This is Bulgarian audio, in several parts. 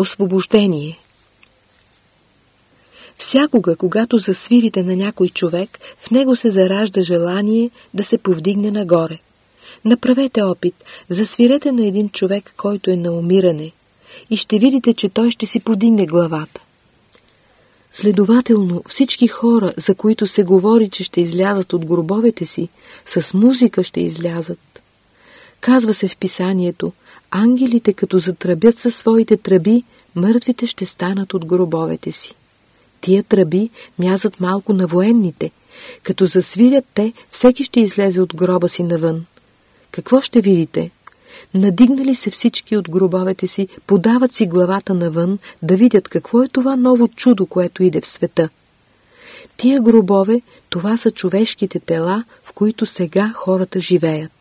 Освобождение Всякога, когато засвирите на някой човек, в него се заражда желание да се повдигне нагоре. Направете опит, засвирете на един човек, който е на умиране и ще видите, че той ще си подигне главата. Следователно, всички хора, за които се говори, че ще излязат от гробовете си, с музика ще излязат. Казва се в писанието, ангелите като затръбят със своите тръби, мъртвите ще станат от гробовете си. Тия тръби мязат малко на военните. Като засвирят те, всеки ще излезе от гроба си навън. Какво ще видите? Надигнали се всички от гробовете си, подават си главата навън, да видят какво е това ново чудо, което иде в света. Тия гробове, това са човешките тела, в които сега хората живеят.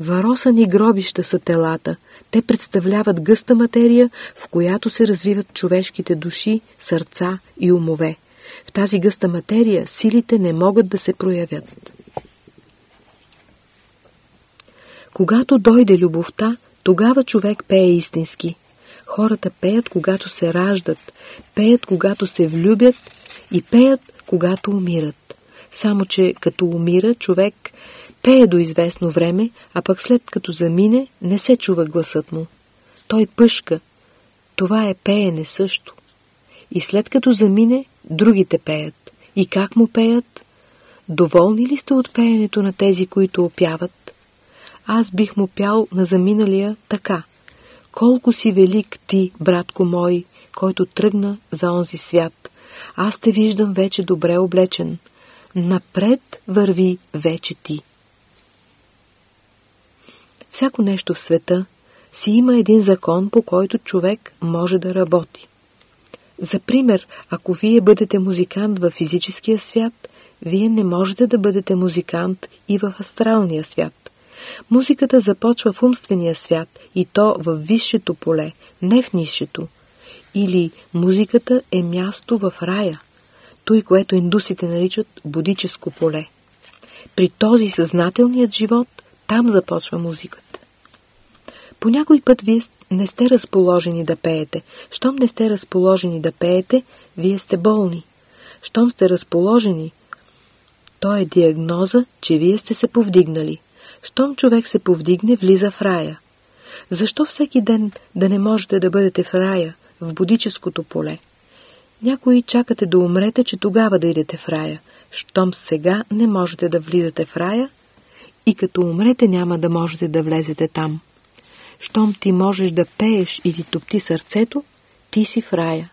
Варосани гробища са телата. Те представляват гъста материя, в която се развиват човешките души, сърца и умове. В тази гъста материя силите не могат да се проявят. Когато дойде любовта, тогава човек пее истински. Хората пеят, когато се раждат, пеят, когато се влюбят и пеят, когато умират. Само, че като умира, човек пее до известно време, а пък след като замине, не се чува гласът му. Той пъшка. Това е пеене също. И след като замине, другите пеят. И как му пеят? Доволни ли сте от пеенето на тези, които опяват? аз бих му пял на заминалия така. Колко си велик ти, братко мой, който тръгна за онзи свят. Аз те виждам вече добре облечен. Напред върви вече ти. Всяко нещо в света си има един закон, по който човек може да работи. За пример, ако вие бъдете музикант в физическия свят, вие не можете да бъдете музикант и в астралния свят. Музиката започва в умствения свят и то в висшето поле, не в нишето. Или музиката е място в рая, той, което индусите наричат будическо поле. При този съзнателният живот там започва музиката. По някой път вие не сте разположени да пеете. Щом не сте разположени да пеете, вие сте болни. Щом сте разположени, то е диагноза, че вие сте се повдигнали. Щом човек се повдигне, влиза в рая. Защо всеки ден да не можете да бъдете в рая, в будическото поле? Някои чакате да умрете, че тогава да идете в рая. Щом сега не можете да влизате в рая и като умрете няма да можете да влезете там. Щом ти можеш да пееш и ти топти сърцето, ти си в рая.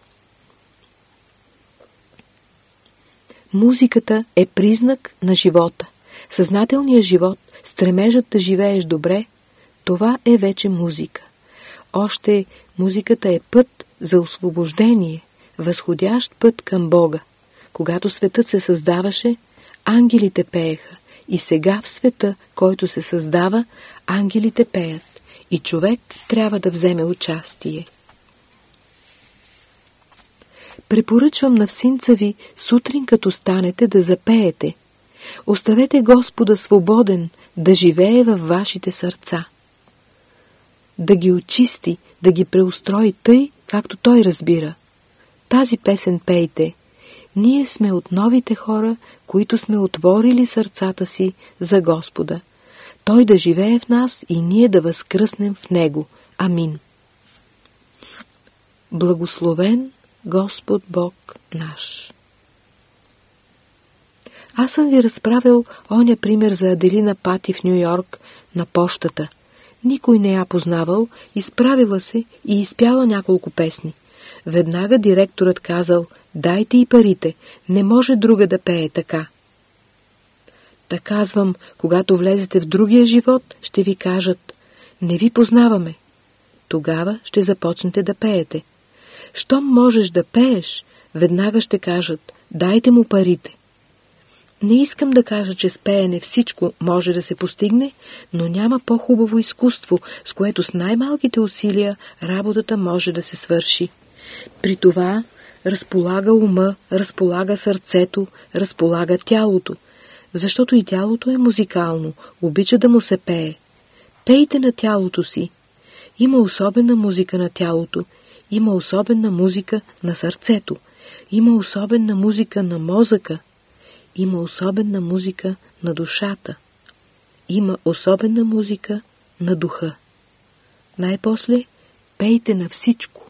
Музиката е признак на живота. Съзнателният живот стремежът да живееш добре, това е вече музика. Още музиката е път за освобождение, възходящ път към Бога. Когато светът се създаваше, ангелите пееха и сега в света, който се създава, ангелите пеят и човек трябва да вземе участие. Препоръчвам на всинца ви сутрин като станете да запеете. Оставете Господа свободен, да живее във вашите сърца. Да ги очисти, да ги преустрои тъй, както той разбира. Тази песен пейте. Ние сме от новите хора, които сме отворили сърцата си за Господа. Той да живее в нас и ние да възкръснем в Него. Амин. Благословен Господ Бог наш. Аз съм ви разправил оня пример за Аделина Пати в Нью-Йорк на пощата. Никой не я познавал, изправила се и изпяла няколко песни. Веднага директорът казал, дайте и парите, не може друга да пее така. Та казвам, когато влезете в другия живот, ще ви кажат, не ви познаваме. Тогава ще започнете да пеете. Щом можеш да пееш, веднага ще кажат, дайте му парите. Не искам да кажа, че с пеене всичко може да се постигне, но няма по-хубаво изкуство, с което с най-малките усилия работата може да се свърши. При това разполага ума, разполага сърцето, разполага тялото, защото и тялото е музикално, обича да му се пее. Пейте на тялото си. Има особена музика на тялото Има особена музика на сърцето. Има особена музика на мозъка. Има особена музика на душата. Има особена музика на духа. Най-после пейте на всичко.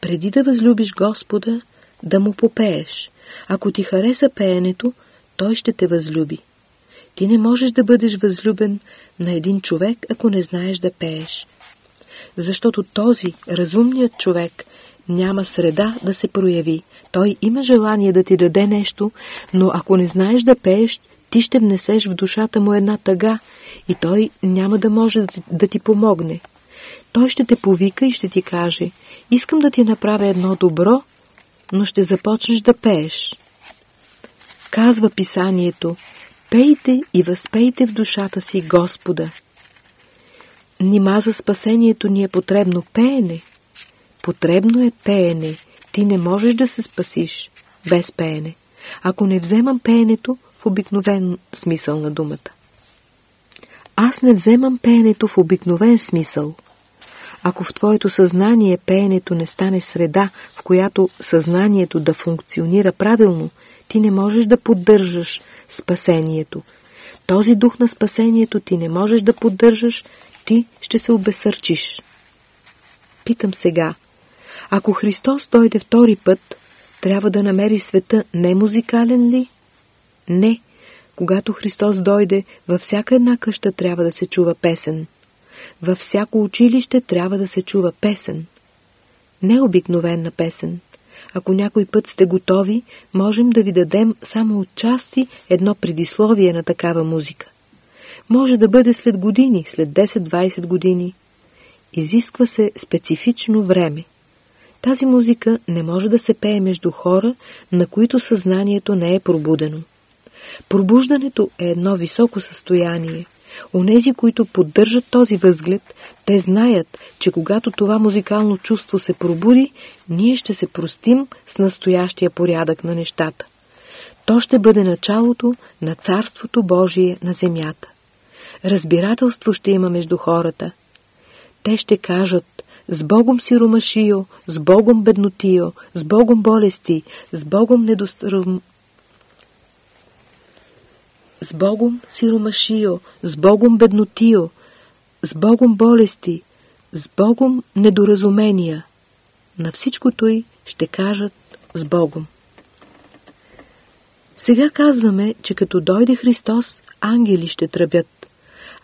Преди да възлюбиш Господа, да му попееш. Ако ти хареса пеенето, той ще те възлюби. Ти не можеш да бъдеш възлюбен на един човек, ако не знаеш да пееш. Защото този, разумният човек, няма среда да се прояви. Той има желание да ти даде нещо, но ако не знаеш да пееш, ти ще внесеш в душата му една тъга и той няма да може да ти, помогне. Той ще те повика и ще ти каже, искам да ти направя едно добро, но ще започнеш да пееш. Казва писанието, пейте и възпейте в душата си Господа. Нима за спасението ни е потребно пеене. Потребно е пеене. Ти не можеш да се спасиш без пеене. Ако не вземам пеенето в обикновен смисъл на думата. Аз не вземам пеенето в обикновен смисъл. Ако в твоето съзнание пеенето не стане среда, в която съзнанието да функционира правилно, ти не можеш да поддържаш спасението. Този дух на спасението ти не можеш да поддържаш, ти ще се обесърчиш. Питам сега, ако Христос дойде втори път, трябва да намери света не музикален ли? Не. Когато Христос дойде, във всяка една къща трябва да се чува песен. Във всяко училище трябва да се чува песен. Не обикновена песен. Ако някой път сте готови, можем да ви дадем само отчасти едно предисловие на такава музика. Може да бъде след години, след 10-20 години. Изисква се специфично време. Тази музика не може да се пее между хора, на които съзнанието не е пробудено. Пробуждането е едно високо състояние. Онези, които поддържат този възглед, те знаят, че когато това музикално чувство се пробуди, ние ще се простим с настоящия порядък на нещата. То ще бъде началото на Царството Божие на земята. Разбирателство ще има между хората. Те ще кажат с Богом си ромашио, с Богом беднотио, с Богом болести, с Богом недостръм... С Богом сиромашио, с Богом беднотио, с Богом болести, с Богом недоразумения. На всичкото й ще кажат с Богом. Сега казваме, че като дойде Христос, ангели ще тръбят.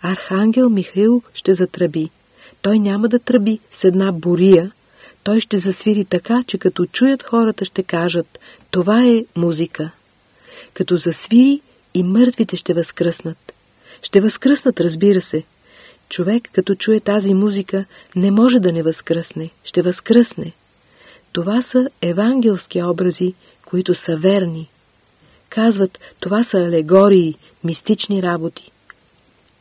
Архангел Михаил ще затръби. Той няма да тръби с една бурия, той ще засвири така, че като чуят хората ще кажат «Това е музика». Като засвири и мъртвите ще възкръснат. Ще възкръснат, разбира се. Човек, като чуе тази музика, не може да не възкръсне. Ще възкръсне. Това са евангелски образи, които са верни. Казват, това са алегории, мистични работи.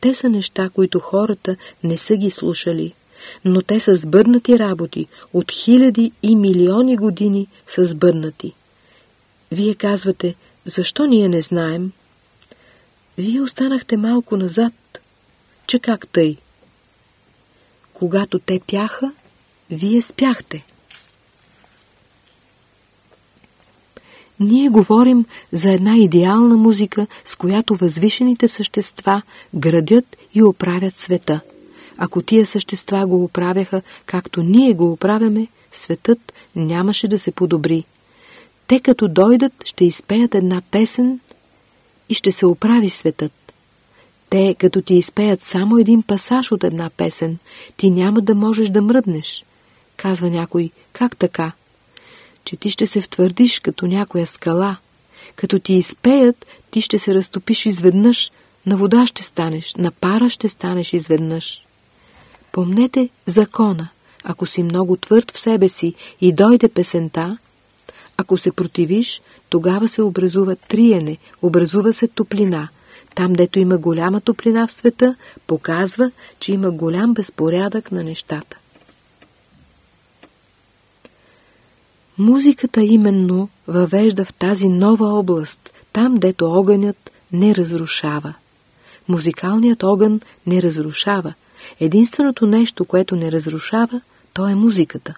Те са неща, които хората не са ги слушали, но те са сбъднати работи, от хиляди и милиони години са сбъднати. Вие казвате, защо ние не знаем? Вие останахте малко назад, че как тъй? Когато те пяха, вие спяхте. Ние говорим за една идеална музика, с която възвишените същества градят и оправят света. Ако тия същества го оправяха, както ние го оправяме, светът нямаше да се подобри. Те като дойдат, ще изпеят една песен и ще се оправи светът. Те, като ти изпеят само един пасаж от една песен, ти няма да можеш да мръднеш. Казва някой, как така? че ти ще се втвърдиш като някоя скала. Като ти изпеят, ти ще се разтопиш изведнъж, на вода ще станеш, на пара ще станеш изведнъж. Помнете закона. Ако си много твърд в себе си и дойде песента, ако се противиш, тогава се образува триене, образува се топлина. Там, дето има голяма топлина в света, показва, че има голям безпорядък на нещата. Музиката именно въвежда в тази нова област, там дето огънят не разрушава. Музикалният огън не разрушава. Единственото нещо, което не разрушава, то е музиката.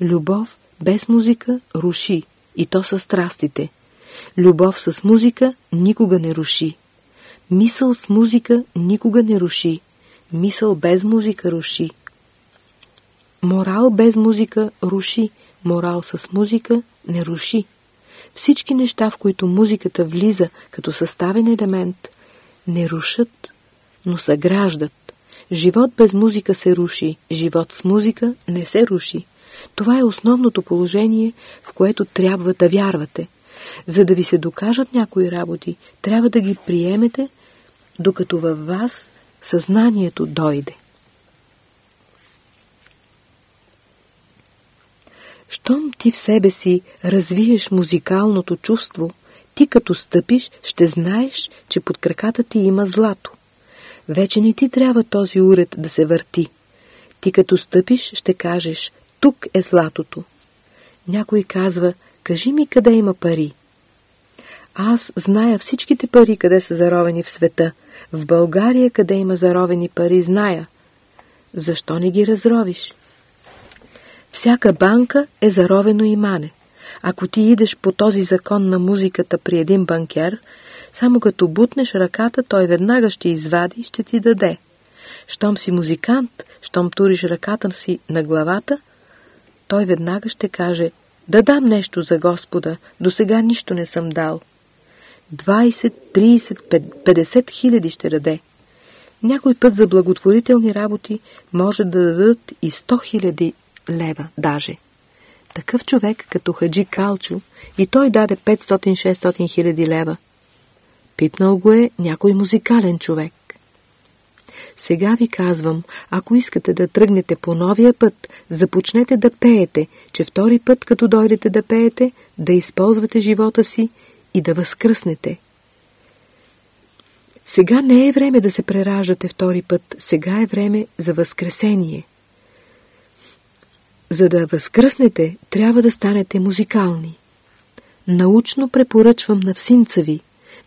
Любов без музика руши, и то са страстите. Любов с музика никога не руши. Мисъл с музика никога не руши. Мисъл без музика руши. Морал без музика руши. Морал с музика не руши. Всички неща, в които музиката влиза като съставен елемент, не рушат, но съграждат. Живот без музика се руши, живот с музика не се руши. Това е основното положение, в което трябва да вярвате. За да ви се докажат някои работи, трябва да ги приемете, докато във вас съзнанието дойде. Щом ти в себе си развиеш музикалното чувство, ти като стъпиш, ще знаеш, че под краката ти има злато. Вече не ти трябва този уред да се върти. Ти като стъпиш, ще кажеш, тук е златото. Някой казва, кажи ми къде има пари. Аз зная всичките пари, къде са заровени в света. В България, къде има заровени пари, зная. Защо не ги разровиш? Всяка банка е заровено имане. Ако ти идеш по този закон на музиката при един банкер, само като бутнеш ръката, той веднага ще извади и ще ти даде. Щом си музикант, щом туриш ръката си на главата, той веднага ще каже «Да дам нещо за Господа, до сега нищо не съм дал». 20, 30, 50 хиляди ще даде. Някой път за благотворителни работи може да дадат и 100 хиляди лева даже. Такъв човек като Хаджи Калчо и той даде 500-600 хиляди лева. Пипнал го е някой музикален човек. Сега ви казвам, ако искате да тръгнете по новия път, започнете да пеете, че втори път, като дойдете да пеете, да използвате живота си и да възкръснете. Сега не е време да се прераждате втори път, сега е време за възкресение. За да възкръснете, трябва да станете музикални. Научно препоръчвам на всинца ви.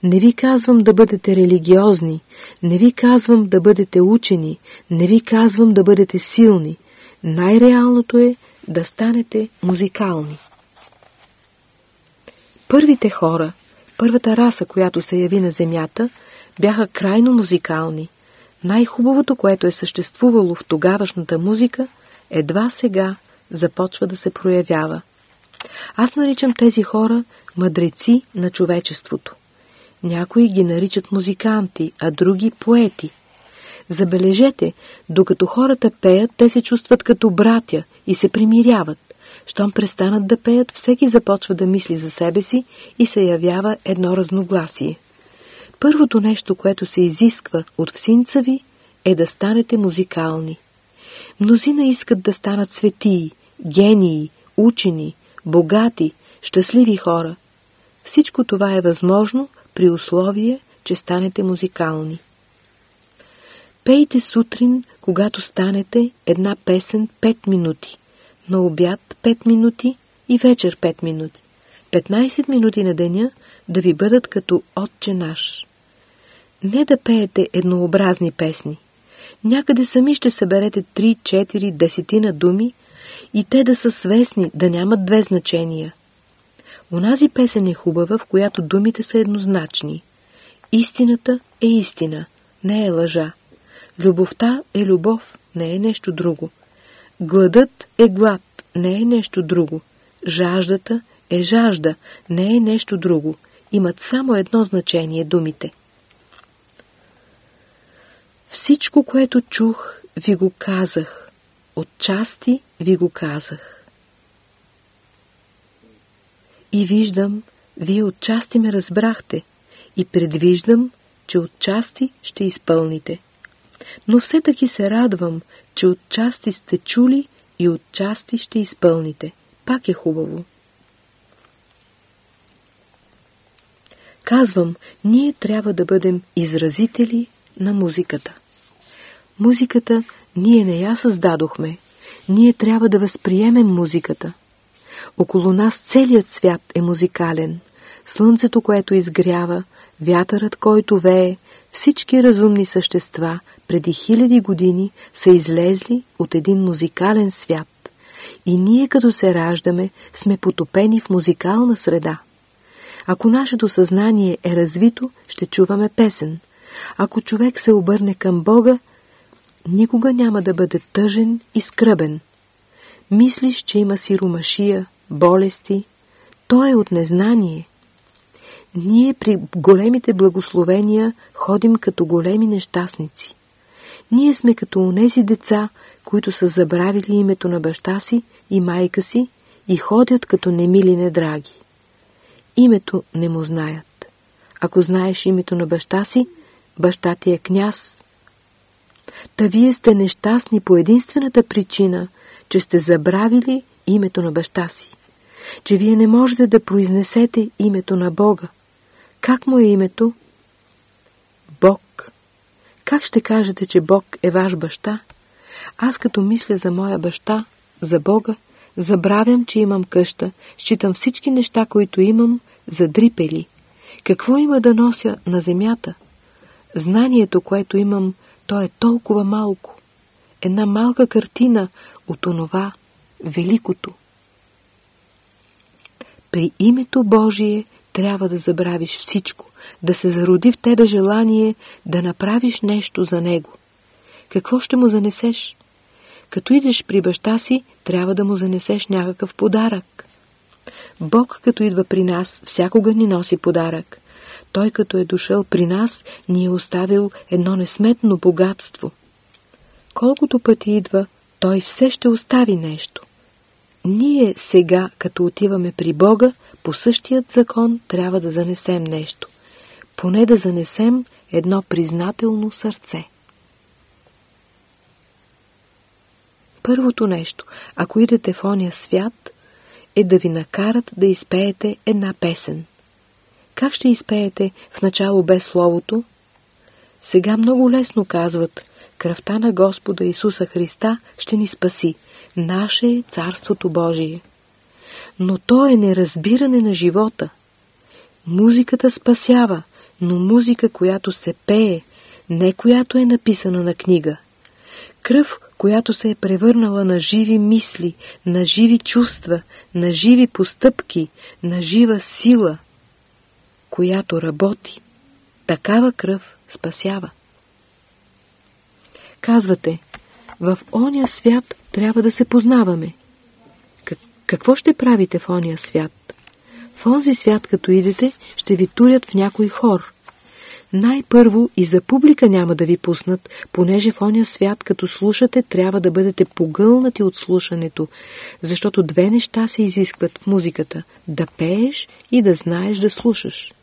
Не ви казвам да бъдете религиозни, не ви казвам да бъдете учени, не ви казвам да бъдете силни. Най-реалното е да станете музикални. Първите хора, първата раса, която се яви на земята, бяха крайно музикални. Най-хубавото, което е съществувало в тогавашната музика, едва сега започва да се проявява. Аз наричам тези хора мъдреци на човечеството. Някои ги наричат музиканти, а други поети. Забележете, докато хората пеят, те се чувстват като братя и се примиряват. Щом престанат да пеят, всеки започва да мисли за себе си и се явява едно разногласие. Първото нещо, което се изисква от всинца ви, е да станете музикални. Мнозина искат да станат светии, гении, учени, богати, щастливи хора. Всичко това е възможно при условие, че станете музикални. Пейте сутрин, когато станете една песен 5 минути, на обяд 5 минути и вечер 5 минути. 15 минути на деня да ви бъдат като Отче наш. Не да пеете еднообразни песни. Някъде сами ще съберете 3, 4, десетина думи и те да са свестни, да нямат две значения. Онази песен е хубава, в която думите са еднозначни. Истината е истина, не е лъжа. Любовта е любов, не е нещо друго. Гладът е глад, не е нещо друго. Жаждата е жажда, не е нещо друго. Имат само едно значение думите. Всичко, което чух, ви го казах. Отчасти ви го казах. И виждам, вие отчасти ме разбрахте и предвиждам, че отчасти ще изпълните. Но все таки се радвам, че отчасти сте чули и отчасти ще изпълните. Пак е хубаво. Казвам, ние трябва да бъдем изразители на музиката. Музиката ние не я създадохме. Ние трябва да възприемем музиката. Около нас целият свят е музикален. Слънцето, което изгрява, вятърът, който вее, всички разумни същества преди хиляди години са излезли от един музикален свят. И ние като се раждаме, сме потопени в музикална среда. Ако нашето съзнание е развито, ще чуваме песен. Ако човек се обърне към Бога, никога няма да бъде тъжен и скръбен. Мислиш, че има сиромашия, болести. То е от незнание. Ние при големите благословения ходим като големи нещастници. Ние сме като онези деца, които са забравили името на баща си и майка си и ходят като немили недраги. Името не му знаят. Ако знаеш името на баща си, баща ти е княз. Та вие сте нещастни по единствената причина, че сте забравили името на баща си. Че вие не можете да произнесете името на Бога. Как му е името? Бог. Как ще кажете, че Бог е ваш баща? Аз като мисля за моя баща, за Бога, забравям, че имам къща, считам всички неща, които имам, за дрипели. Какво има да нося на земята? Знанието, което имам, то е толкова малко. Една малка картина от онова великото. При името Божие трябва да забравиш всичко, да се зароди в тебе желание да направиш нещо за него. Какво ще му занесеш? Като идеш при баща си, трябва да му занесеш някакъв подарък. Бог, като идва при нас, всякога ни носи подарък. Той, като е дошъл при нас, ни е оставил едно несметно богатство. Колкото пъти идва, той все ще остави нещо. Ние сега, като отиваме при Бога, по същият закон трябва да занесем нещо. Поне да занесем едно признателно сърце. Първото нещо, ако идете в ония свят, е да ви накарат да изпеете една песен. Как ще изпеете в начало без словото? Сега много лесно казват, кръвта на Господа Исуса Христа ще ни спаси. Наше е Царството Божие. Но то е неразбиране на живота. Музиката спасява, но музика, която се пее, не която е написана на книга. Кръв, която се е превърнала на живи мисли, на живи чувства, на живи постъпки, на жива сила, която работи. Такава кръв спасява. Казвате, в оня свят трябва да се познаваме. Как, какво ще правите в оня свят? В онзи свят, като идете, ще ви турят в някой хор. Най-първо и за публика няма да ви пуснат, понеже в оня свят, като слушате, трябва да бъдете погълнати от слушането, защото две неща се изискват в музиката – да пееш и да знаеш да слушаш.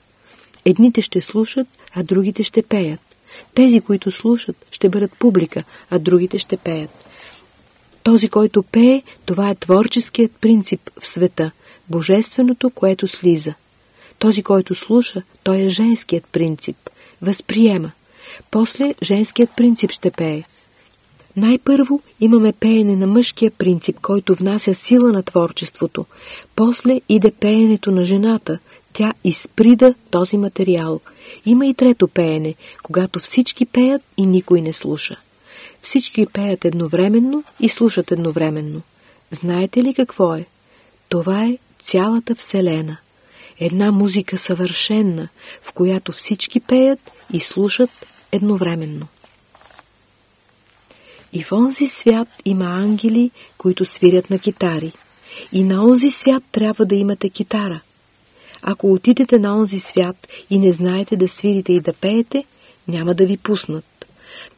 Едните ще слушат, а другите ще пеят. Тези, които слушат, ще бъдат публика, а другите ще пеят. Този, който пее, това е творческият принцип в света, божественото, което слиза. Този, който слуша, той е женският принцип, възприема. После женският принцип ще пее. Най-първо имаме пеене на мъжкия принцип, който внася сила на творчеството. После иде пеенето на жената. Тя изприда този материал. Има и трето пеене, когато всички пеят и никой не слуша. Всички пеят едновременно и слушат едновременно. Знаете ли какво е? Това е цялата Вселена. Една музика съвършенна, в която всички пеят и слушат едновременно. И в онзи свят има ангели, които свирят на китари. И на онзи свят трябва да имате китара. Ако отидете на онзи свят и не знаете да свирите и да пеете, няма да ви пуснат.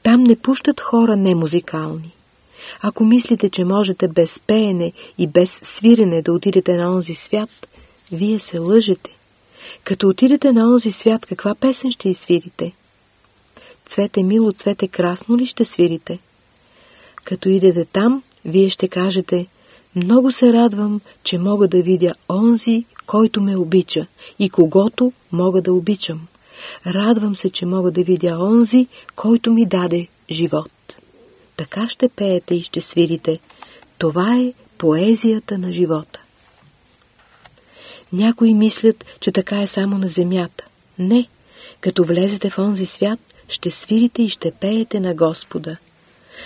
Там не пущат хора немузикални. Ако мислите, че можете без пеене и без свирене да отидете на онзи свят, вие се лъжете. Като отидете на онзи свят, каква песен ще изсвирите? Цвете мило, цвете красно ли ще свирите? Като идете там, вие ще кажете «Много се радвам, че мога да видя онзи, който ме обича и когото мога да обичам. Радвам се, че мога да видя онзи, който ми даде живот». Така ще пеете и ще свирите. Това е поезията на живота. Някои мислят, че така е само на земята. Не, Като влезете в онзи свят, ще свирите и ще пеете на Господа.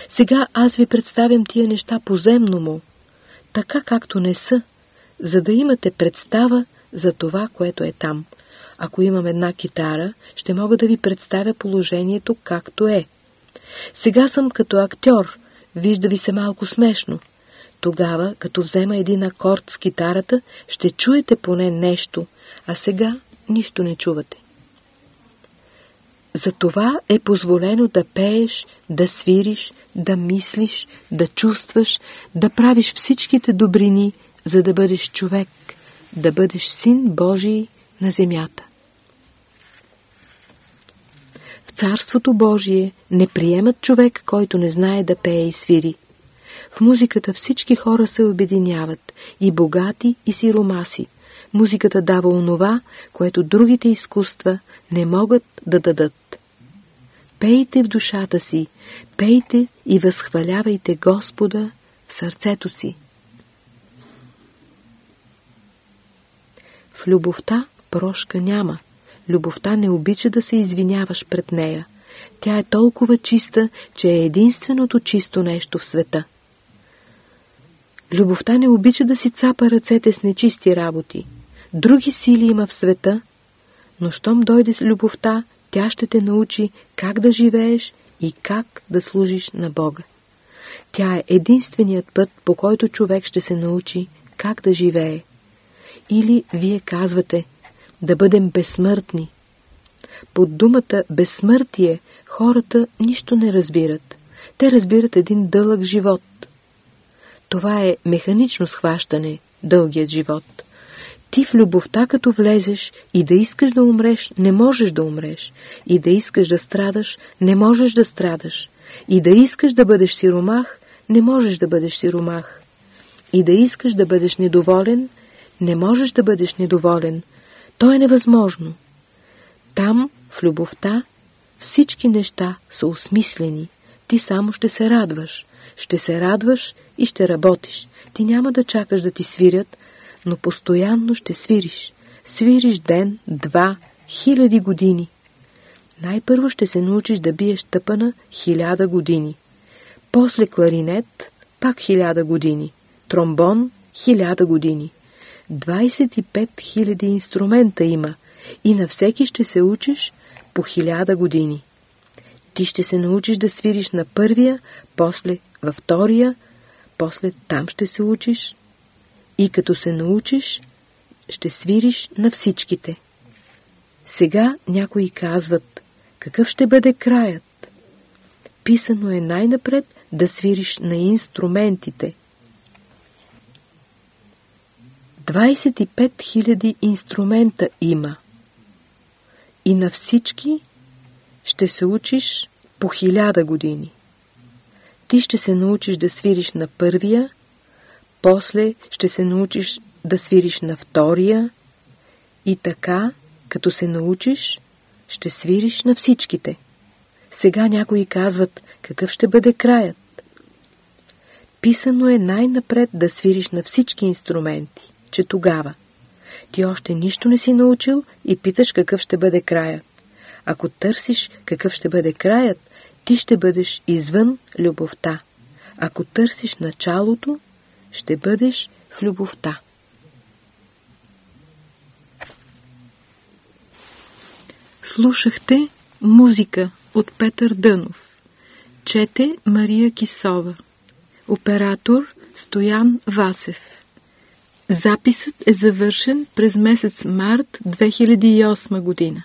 Сега аз ви представям тия неща поземно му, така както не са, за да имате представа за това, което е там. Ако имам една китара, ще мога да ви представя положението както е. Сега съм като актьор, вижда ви се малко смешно. Тогава, като взема един акорд с китарата, ще чуете поне нещо, а сега нищо не чувате. За това е позволено да пееш, да свириш, да мислиш, да чувстваш, да правиш всичките добрини, за да бъдеш човек, да бъдеш син Божий на земята. В Царството Божие не приемат човек, който не знае да пее и свири. В музиката всички хора се обединяват, и богати, и сиромаси. Музиката дава онова, което другите изкуства не могат да дадат. Пейте в душата си, пейте и възхвалявайте Господа в сърцето си. В любовта прошка няма. Любовта не обича да се извиняваш пред нея. Тя е толкова чиста, че е единственото чисто нещо в света. Любовта не обича да си цапа ръцете с нечисти работи. Други сили има в света, но щом дойде с любовта, тя ще те научи как да живееш и как да служиш на Бога. Тя е единственият път, по който човек ще се научи как да живее. Или вие казвате да бъдем безсмъртни. Под думата безсмъртие хората нищо не разбират. Те разбират един дълъг живот. Това е механично схващане, дългият живот. Ти в любовта като влезеш и да искаш да умреш, не можеш да умреш. И да искаш да страдаш, не можеш да страдаш. И да искаш да бъдеш сиромах, не можеш да бъдеш сиромах. И да искаш да бъдеш недоволен, не можеш да бъдеш недоволен. То е невъзможно. Там, в любовта, всички неща са осмислени. Ти само ще се радваш. Ще се радваш и ще работиш. Ти няма да чакаш да ти свирят, но постоянно ще свириш. Свириш ден, два, хиляди години. Най-първо ще се научиш да биеш тъпана хиляда години. После кларинет пак хиляда години. Тромбон хиляда години. 25 000 инструмента има и на всеки ще се учиш по хиляда години. Ти ще се научиш да свириш на първия, после във втория, после там ще се учиш и като се научиш, ще свириш на всичките. Сега някои казват, какъв ще бъде краят? Писано е най-напред да свириш на инструментите – 25 000 инструмента има. И на всички ще се учиш по хиляда години. Ти ще се научиш да свириш на първия, после ще се научиш да свириш на втория и така, като се научиш, ще свириш на всичките. Сега някои казват, какъв ще бъде краят. Писано е най-напред да свириш на всички инструменти че тогава ти още нищо не си научил и питаш какъв ще бъде краят. Ако търсиш какъв ще бъде краят, ти ще бъдеш извън любовта. Ако търсиш началото, ще бъдеш в любовта. Слушахте музика от Петър Дънов. Чете Мария Кисова. Оператор Стоян Васев. Записът е завършен през месец март 2008 година.